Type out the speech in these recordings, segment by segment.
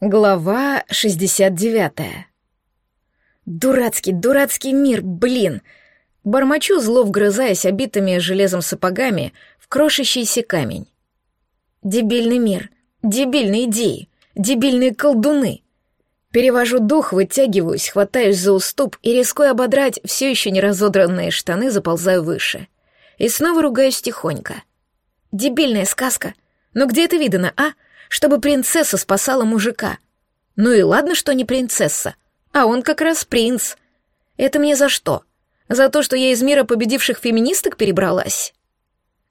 Глава 69. Дурацкий, дурацкий мир, блин! Бормочу, зло вгрызаясь обитыми железом сапогами в крошащийся камень. Дебильный мир, дебильные идеи, дебильные колдуны. Перевожу дух, вытягиваюсь, хватаюсь за уступ и, рискуя ободрать все еще не разодранные штаны, заползаю выше. И снова ругаюсь тихонько. Дебильная сказка. Но где это видано, а? Чтобы принцесса спасала мужика. Ну и ладно, что не принцесса, а он как раз принц. Это мне за что? За то, что я из мира победивших феминисток перебралась?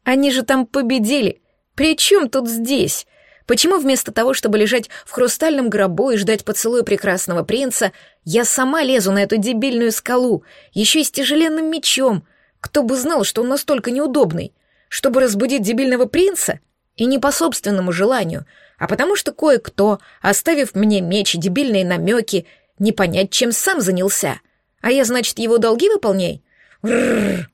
Они же там победили. При чем тут здесь? Почему вместо того, чтобы лежать в хрустальном гробу и ждать поцелуя прекрасного принца, я сама лезу на эту дебильную скалу, еще и с тяжеленным мечом? Кто бы знал, что он настолько неудобный? Чтобы разбудить дебильного принца? И не по собственному желанию, а потому что кое-кто, оставив мне меч и дебильные намеки, не понять, чем сам занялся. А я, значит, его долги выполняй? Рррр.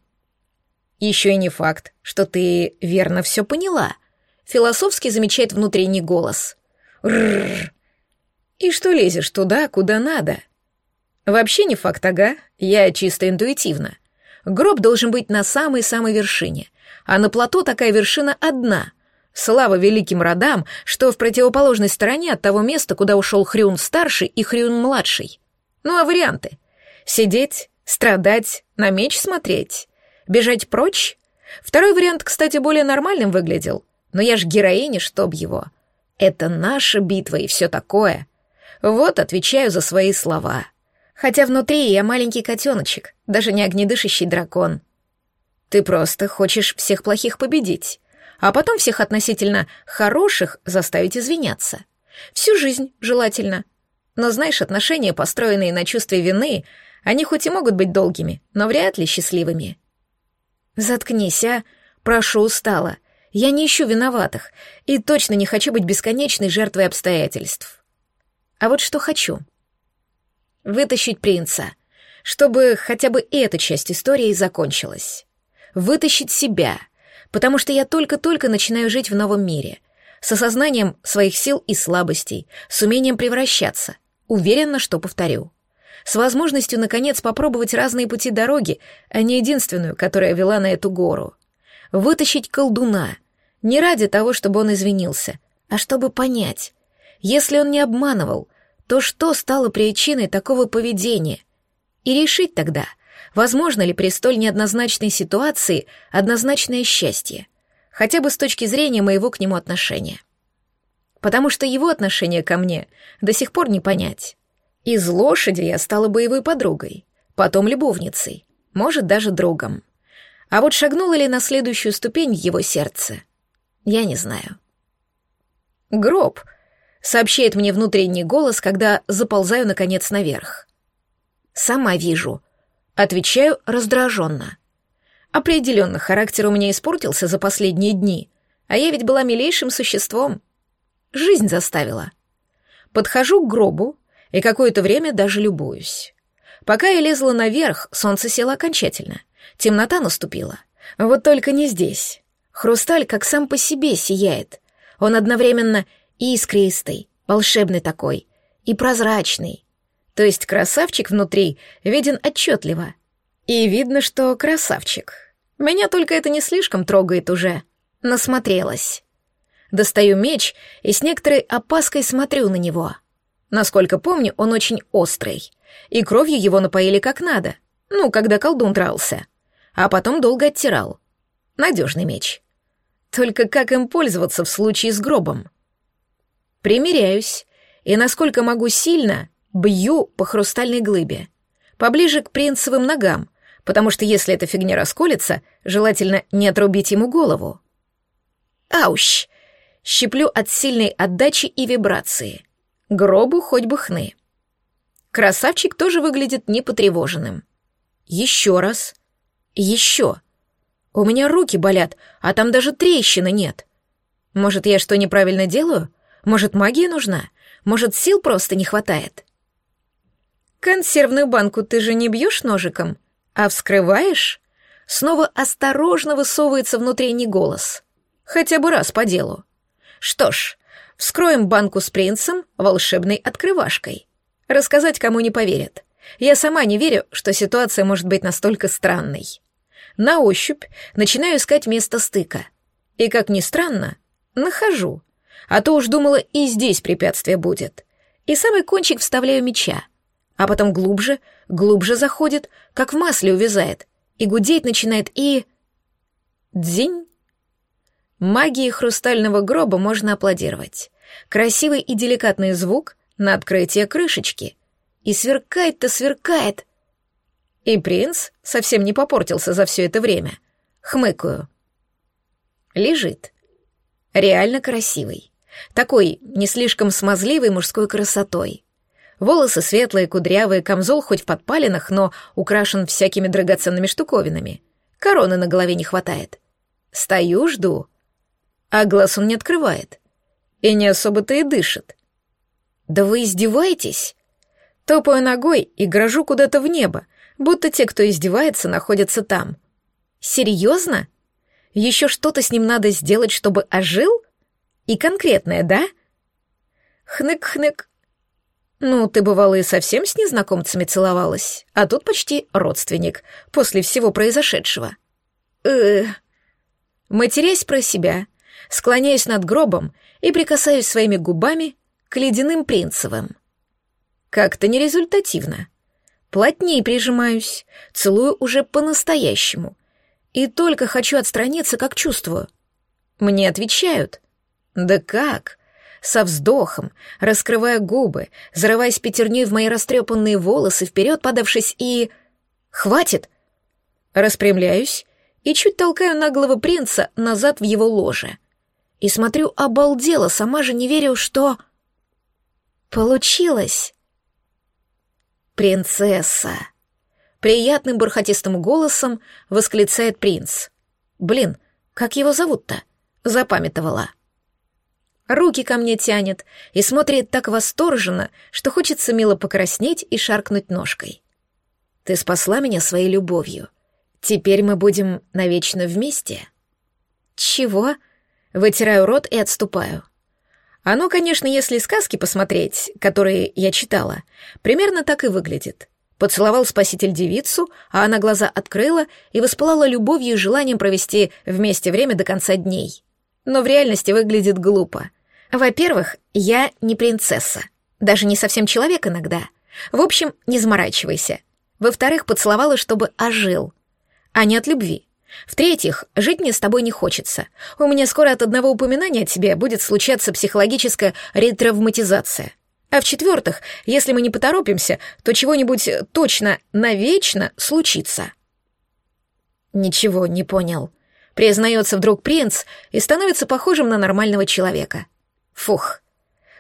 Еще и не факт, что ты верно все поняла. Философски замечает внутренний голос. Рррр. И что лезешь туда, куда надо? Вообще не факт, ага. Я чисто интуитивно. Гроб должен быть на самой-самой вершине, а на плато такая вершина одна — Слава великим родам, что в противоположной стороне от того места, куда ушел Хрюн-старший и Хрюн-младший. Ну а варианты? Сидеть, страдать, на меч смотреть, бежать прочь? Второй вариант, кстати, более нормальным выглядел. Но я ж героиня, чтоб его. Это наша битва и все такое. Вот отвечаю за свои слова. Хотя внутри я маленький котеночек, даже не огнедышащий дракон. Ты просто хочешь всех плохих победить а потом всех относительно хороших заставить извиняться. Всю жизнь желательно. Но знаешь, отношения, построенные на чувстве вины, они хоть и могут быть долгими, но вряд ли счастливыми. Заткнись, а? Прошу, устала. Я не ищу виноватых и точно не хочу быть бесконечной жертвой обстоятельств. А вот что хочу. Вытащить принца, чтобы хотя бы эта часть истории закончилась. Вытащить себя — потому что я только-только начинаю жить в новом мире, с осознанием своих сил и слабостей, с умением превращаться, уверенно, что повторю. С возможностью, наконец, попробовать разные пути дороги, а не единственную, которая вела на эту гору. Вытащить колдуна. Не ради того, чтобы он извинился, а чтобы понять. Если он не обманывал, то что стало причиной такого поведения? И решить тогда — Возможно ли при столь неоднозначной ситуации однозначное счастье? Хотя бы с точки зрения моего к нему отношения. Потому что его отношение ко мне до сих пор не понять. Из лошади я стала боевой подругой, потом любовницей, может, даже другом. А вот шагнула ли на следующую ступень его сердце, я не знаю. «Гроб», — сообщает мне внутренний голос, когда заползаю, наконец, наверх. «Сама вижу», Отвечаю раздраженно. Определенно, характер у меня испортился за последние дни, а я ведь была милейшим существом. Жизнь заставила. Подхожу к гробу и какое-то время даже любуюсь. Пока я лезла наверх, солнце село окончательно. Темнота наступила. Вот только не здесь. Хрусталь как сам по себе сияет. Он одновременно искристый, волшебный такой, и прозрачный, то есть красавчик внутри виден отчетливо. И видно, что красавчик. Меня только это не слишком трогает уже. Насмотрелась. Достаю меч и с некоторой опаской смотрю на него. Насколько помню, он очень острый. И кровью его напоили как надо. Ну, когда колдун дрался. А потом долго оттирал. Надежный меч. Только как им пользоваться в случае с гробом? Примеряюсь. И насколько могу сильно, Бью по хрустальной глыбе. Поближе к принцевым ногам, потому что если эта фигня расколется, желательно не отрубить ему голову. Ауш! Щиплю от сильной отдачи и вибрации. Гробу хоть бы хны. Красавчик тоже выглядит непотревоженным. Еще раз. Еще. У меня руки болят, а там даже трещины нет. Может, я что неправильно делаю? Может, магия нужна? Может, сил просто не хватает? Консервную банку ты же не бьешь ножиком, а вскрываешь? Снова осторожно высовывается внутренний голос. Хотя бы раз по делу. Что ж, Вскроем банку с принцем волшебной открывашкой. Рассказать кому не поверят. Я сама не верю, что ситуация может быть настолько странной. На ощупь начинаю искать место стыка. И, как ни странно, нахожу. А то уж думала, и здесь препятствие будет. И самый кончик вставляю меча. А потом глубже, глубже заходит, как в масле увязает. И гудеть начинает, и... Дзинь. Магии хрустального гроба можно аплодировать. Красивый и деликатный звук на открытие крышечки. И сверкает-то сверкает. И принц совсем не попортился за все это время. Хмыкаю. Лежит. Реально красивый. Такой не слишком смазливой мужской красотой. Волосы светлые, кудрявые, камзол хоть в подпалинах, но украшен всякими драгоценными штуковинами. Короны на голове не хватает. Стою, жду. А глаз он не открывает. И не особо-то и дышит. Да вы издеваетесь? Топаю ногой и грожу куда-то в небо, будто те, кто издевается, находятся там. Серьезно? Еще что-то с ним надо сделать, чтобы ожил? И конкретное, да? Хнык-хнык. Ну, ты, бывало, и совсем с незнакомцами целовалась, а тут почти родственник, после всего произошедшего. Э, Матерясь про себя, склоняюсь над гробом и прикасаюсь своими губами к ледяным принцевым. Как-то нерезультативно. Плотнее прижимаюсь, целую уже по-настоящему. И только хочу отстраниться, как чувствую. Мне отвечают. Да как? Со вздохом, раскрывая губы, зарываясь пятерней в мои растрепанные волосы, вперед подавшись и... Хватит! Распрямляюсь и чуть толкаю наглого принца назад в его ложе. И смотрю обалдела, сама же не верю, что... Получилось! «Принцесса!» Приятным бархатистым голосом восклицает принц. «Блин, как его зовут-то?» Запамятовала. Руки ко мне тянет и смотрит так восторженно, что хочется мило покраснеть и шаркнуть ножкой. «Ты спасла меня своей любовью. Теперь мы будем навечно вместе?» «Чего?» Вытираю рот и отступаю. Оно, конечно, если сказки посмотреть, которые я читала, примерно так и выглядит. Поцеловал спаситель девицу, а она глаза открыла и воспылала любовью и желанием провести вместе время до конца дней. Но в реальности выглядит глупо. Во-первых, я не принцесса. Даже не совсем человек иногда. В общем, не заморачивайся. Во-вторых, поцеловала, чтобы ожил. А не от любви. В-третьих, жить мне с тобой не хочется. У меня скоро от одного упоминания о тебе будет случаться психологическая ретравматизация. А в-четвертых, если мы не поторопимся, то чего-нибудь точно навечно случится. Ничего не понял. Признается вдруг принц и становится похожим на нормального человека. Фух.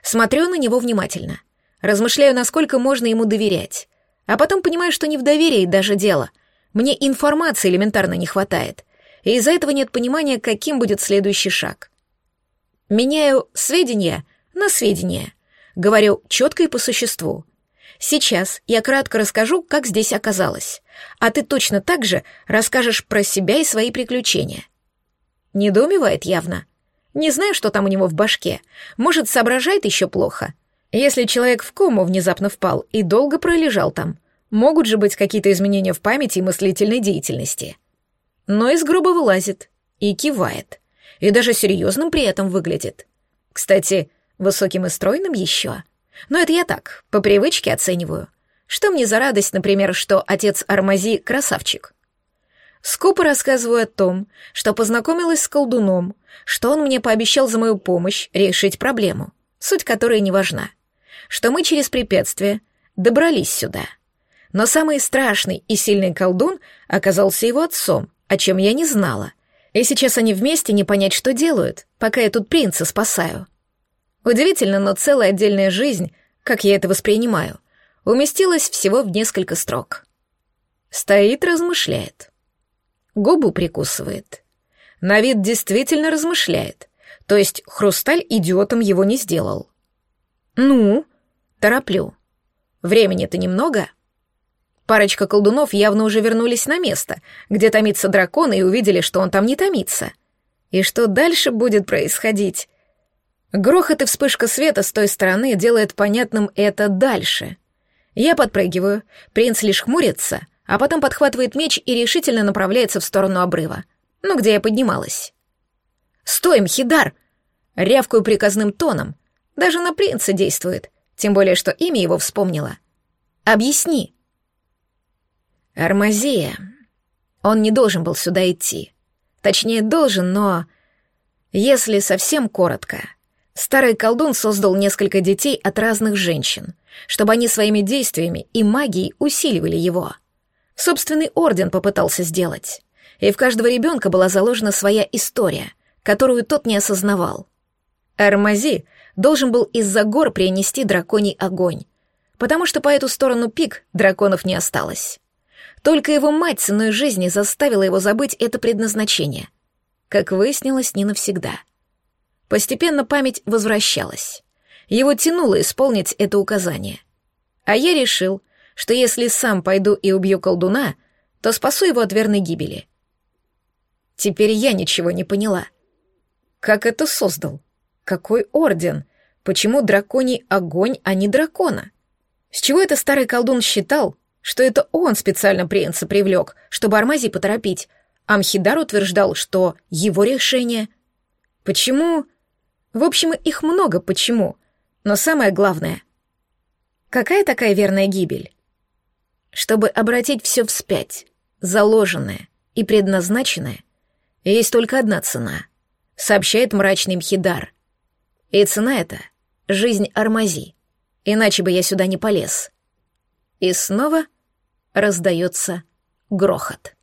Смотрю на него внимательно. Размышляю, насколько можно ему доверять. А потом понимаю, что не в доверии даже дело — мне информации элементарно не хватает, и из-за этого нет понимания, каким будет следующий шаг. Меняю сведения на сведения. Говорю четко и по существу. Сейчас я кратко расскажу, как здесь оказалось, а ты точно так же расскажешь про себя и свои приключения. Недоумевает явно. Не знаю, что там у него в башке. Может, соображает еще плохо. Если человек в кому внезапно впал и долго пролежал там — Могут же быть какие-то изменения в памяти и мыслительной деятельности. Но из гроба вылазит и кивает. И даже серьезным при этом выглядит. Кстати, высоким и стройным еще. Но это я так, по привычке оцениваю. Что мне за радость, например, что отец Армази — красавчик? Скупо рассказываю о том, что познакомилась с колдуном, что он мне пообещал за мою помощь решить проблему, суть которой не важна, что мы через препятствия добрались сюда — но самый страшный и сильный колдун оказался его отцом, о чем я не знала. И сейчас они вместе не понять, что делают, пока я тут принца спасаю. Удивительно, но целая отдельная жизнь, как я это воспринимаю, уместилась всего в несколько строк. Стоит, размышляет. Губу прикусывает. На вид действительно размышляет. То есть хрусталь идиотом его не сделал. Ну, тороплю. Времени-то немного — Парочка колдунов явно уже вернулись на место, где томится дракон, и увидели, что он там не томится. И что дальше будет происходить? Грохот и вспышка света с той стороны делает понятным это дальше. Я подпрыгиваю, принц лишь хмурится, а потом подхватывает меч и решительно направляется в сторону обрыва, ну, где я поднималась. «Стой, Мхидар!» Рявкаю приказным тоном. Даже на принца действует, тем более, что имя его вспомнила. «Объясни». «Армазия. Он не должен был сюда идти. Точнее, должен, но... Если совсем коротко, старый колдун создал несколько детей от разных женщин, чтобы они своими действиями и магией усиливали его. Собственный орден попытался сделать, и в каждого ребенка была заложена своя история, которую тот не осознавал. Армази должен был из-за гор принести драконий огонь, потому что по эту сторону пик драконов не осталось. Только его мать ценой жизни заставила его забыть это предназначение — как выяснилось, не навсегда. Постепенно память возвращалась. Его тянуло исполнить это указание. А я решил, что если сам пойду и убью колдуна, то спасу его от верной гибели. Теперь я ничего не поняла. Как это создал? Какой орден? Почему драконий огонь, а не дракона? С чего это старый колдун считал, что это он специально принца привлек, чтобы Армази поторопить, Амхидар утверждал, что его решение. Почему? В общем, их много почему. Но самое главное. Какая такая верная гибель? Чтобы обратить все вспять, заложенное и предназначенное, есть только одна цена, сообщает мрачный Мхидар. И цена эта — жизнь Армази, иначе бы я сюда не полез. И снова раздается грохот.